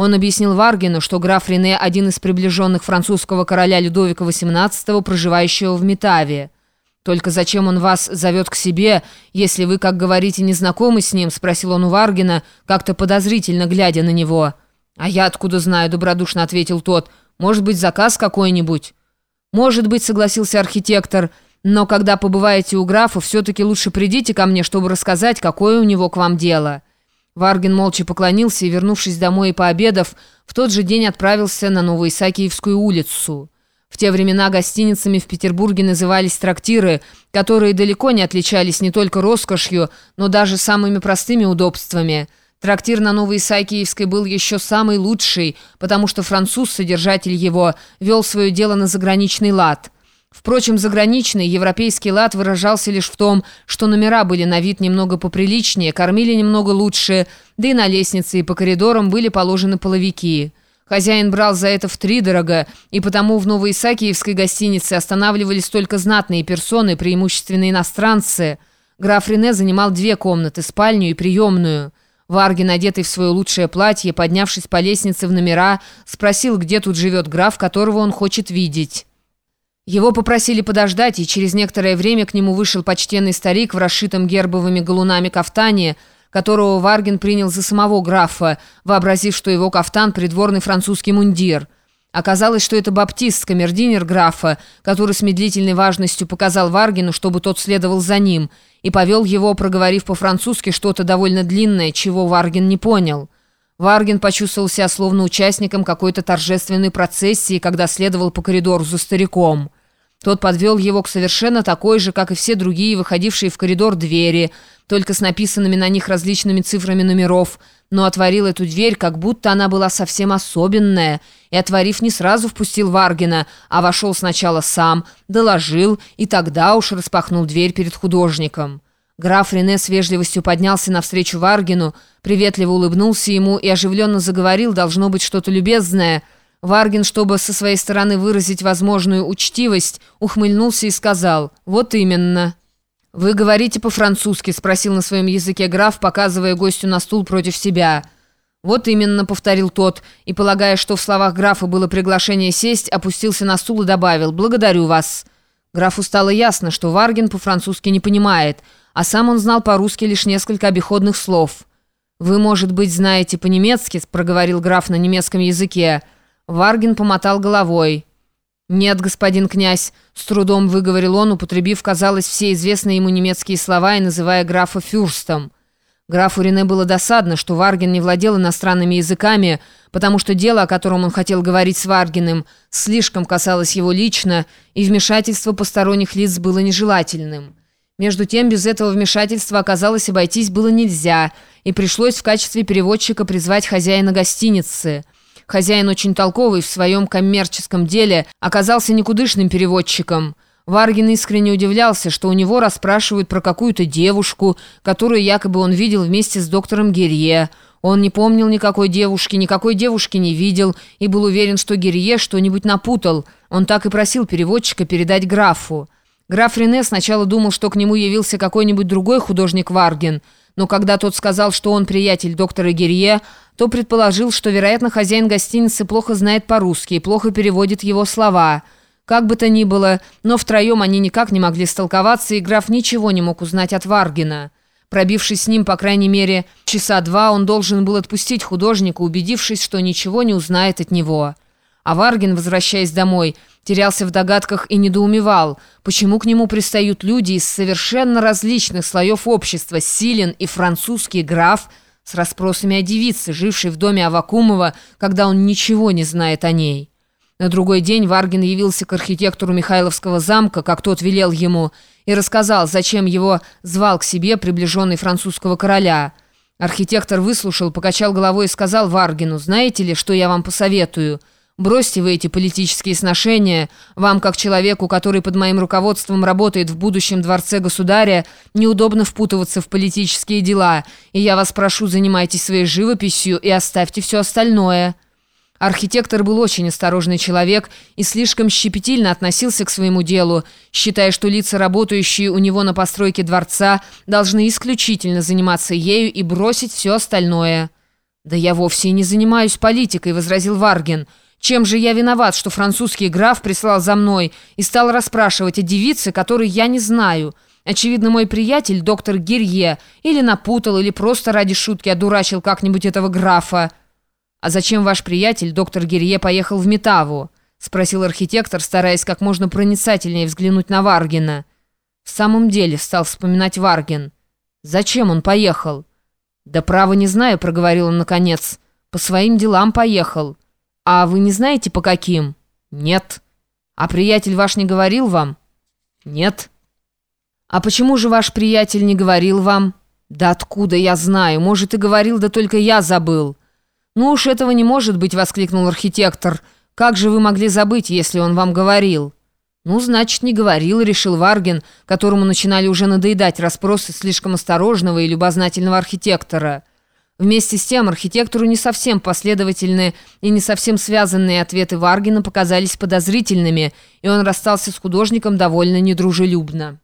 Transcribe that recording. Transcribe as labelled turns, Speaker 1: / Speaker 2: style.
Speaker 1: Он объяснил Варгину, что граф Рене – один из приближенных французского короля Людовика XVIII, проживающего в Метаве. «Только зачем он вас зовет к себе, если вы, как говорите, не знакомы с ним?» – спросил он у Варгина, как-то подозрительно глядя на него. «А я откуда знаю?» – добродушно ответил тот. «Может быть, заказ какой-нибудь?» «Может быть», – согласился архитектор, «но когда побываете у графа, все-таки лучше придите ко мне, чтобы рассказать, какое у него к вам дело». Варгин молча поклонился и, вернувшись домой и пообедав, в тот же день отправился на Новоисакиевскую улицу. В те времена гостиницами в Петербурге назывались трактиры, которые далеко не отличались не только роскошью, но даже самыми простыми удобствами. Трактир на Новоисакиевской был еще самый лучший, потому что француз, содержатель его, вел свое дело на заграничный лад – Впрочем, заграничный европейский лад выражался лишь в том, что номера были на вид немного поприличнее, кормили немного лучше, да и на лестнице и по коридорам были положены половики. Хозяин брал за это втридорого, и потому в Новоисакиевской гостинице останавливались только знатные персоны, преимущественно иностранцы. Граф Рене занимал две комнаты, спальню и приемную. Варгин, одетый в свое лучшее платье, поднявшись по лестнице в номера, спросил, где тут живет граф, которого он хочет видеть. Его попросили подождать, и через некоторое время к нему вышел почтенный старик в расшитом гербовыми галунами кафтане, которого Варгин принял за самого графа, вообразив, что его кафтан – придворный французский мундир. Оказалось, что это баптист, камердинер графа, который с медлительной важностью показал Варгину, чтобы тот следовал за ним, и повел его, проговорив по-французски что-то довольно длинное, чего Варгин не понял. Варгин почувствовал себя словно участником какой-то торжественной процессии, когда следовал по коридору за стариком. Тот подвел его к совершенно такой же, как и все другие, выходившие в коридор двери, только с написанными на них различными цифрами номеров, но отворил эту дверь, как будто она была совсем особенная, и, отворив, не сразу впустил Варгина, а вошел сначала сам, доложил, и тогда уж распахнул дверь перед художником. Граф Рене с вежливостью поднялся навстречу Варгину, приветливо улыбнулся ему и оживленно заговорил, должно быть что-то любезное – Варгин, чтобы со своей стороны выразить возможную учтивость, ухмыльнулся и сказал «Вот именно». «Вы говорите по-французски?» – спросил на своем языке граф, показывая гостю на стул против себя. «Вот именно», – повторил тот, и, полагая, что в словах графа было приглашение сесть, опустился на стул и добавил «Благодарю вас». Графу стало ясно, что Варгин по-французски не понимает, а сам он знал по-русски лишь несколько обиходных слов. «Вы, может быть, знаете по-немецки?» – проговорил граф на немецком языке – Варгин помотал головой. «Нет, господин князь», — с трудом выговорил он, употребив, казалось, все известные ему немецкие слова и называя графа фюрстом. Графу Рене было досадно, что Варгин не владел иностранными языками, потому что дело, о котором он хотел говорить с Варгиным, слишком касалось его лично, и вмешательство посторонних лиц было нежелательным. Между тем, без этого вмешательства оказалось обойтись было нельзя, и пришлось в качестве переводчика призвать хозяина гостиницы — Хозяин очень толковый в своем коммерческом деле, оказался никудышным переводчиком. Варгин искренне удивлялся, что у него расспрашивают про какую-то девушку, которую якобы он видел вместе с доктором Герье. Он не помнил никакой девушки, никакой девушки не видел и был уверен, что Герье что-нибудь напутал. Он так и просил переводчика передать графу. Граф Рене сначала думал, что к нему явился какой-нибудь другой художник Варгин – но когда тот сказал, что он приятель доктора Герье, то предположил, что, вероятно, хозяин гостиницы плохо знает по-русски и плохо переводит его слова. Как бы то ни было, но втроем они никак не могли столковаться, и граф ничего не мог узнать от Варгина. Пробившись с ним, по крайней мере, часа два, он должен был отпустить художника, убедившись, что ничего не узнает от него. А Варгин, возвращаясь домой, терялся в догадках и недоумевал, почему к нему пристают люди из совершенно различных слоев общества, Силен и французский граф, с расспросами о девице, жившей в доме Авакумова, когда он ничего не знает о ней. На другой день Варгин явился к архитектору Михайловского замка, как тот велел ему, и рассказал, зачем его звал к себе приближенный французского короля. Архитектор выслушал, покачал головой и сказал Варгину, «Знаете ли, что я вам посоветую?» Бросьте вы эти политические сношения. Вам, как человеку, который под моим руководством работает в будущем дворце государя, неудобно впутываться в политические дела, и я вас прошу, занимайтесь своей живописью и оставьте все остальное». Архитектор был очень осторожный человек и слишком щепетильно относился к своему делу, считая, что лица, работающие у него на постройке дворца, должны исключительно заниматься ею и бросить все остальное. «Да я вовсе и не занимаюсь политикой», — возразил Варген. «Чем же я виноват, что французский граф прислал за мной и стал расспрашивать о девице, которой я не знаю? Очевидно, мой приятель, доктор Гирье, или напутал, или просто ради шутки одурачил как-нибудь этого графа». «А зачем ваш приятель, доктор Гирье, поехал в Метаву?» — спросил архитектор, стараясь как можно проницательнее взглянуть на Варгена. «В самом деле», — стал вспоминать Варген. «Зачем он поехал?» «Да право не знаю», — проговорил он наконец. «По своим делам поехал. А вы не знаете, по каким?» «Нет». «А приятель ваш не говорил вам?» «Нет». «А почему же ваш приятель не говорил вам?» «Да откуда я знаю? Может, и говорил, да только я забыл». «Ну уж этого не может быть», — воскликнул архитектор. «Как же вы могли забыть, если он вам говорил?» «Ну, значит, не говорил», — решил Варген, которому начинали уже надоедать расспросы слишком осторожного и любознательного архитектора. Вместе с тем архитектору не совсем последовательные и не совсем связанные ответы Варгена показались подозрительными, и он расстался с художником довольно недружелюбно.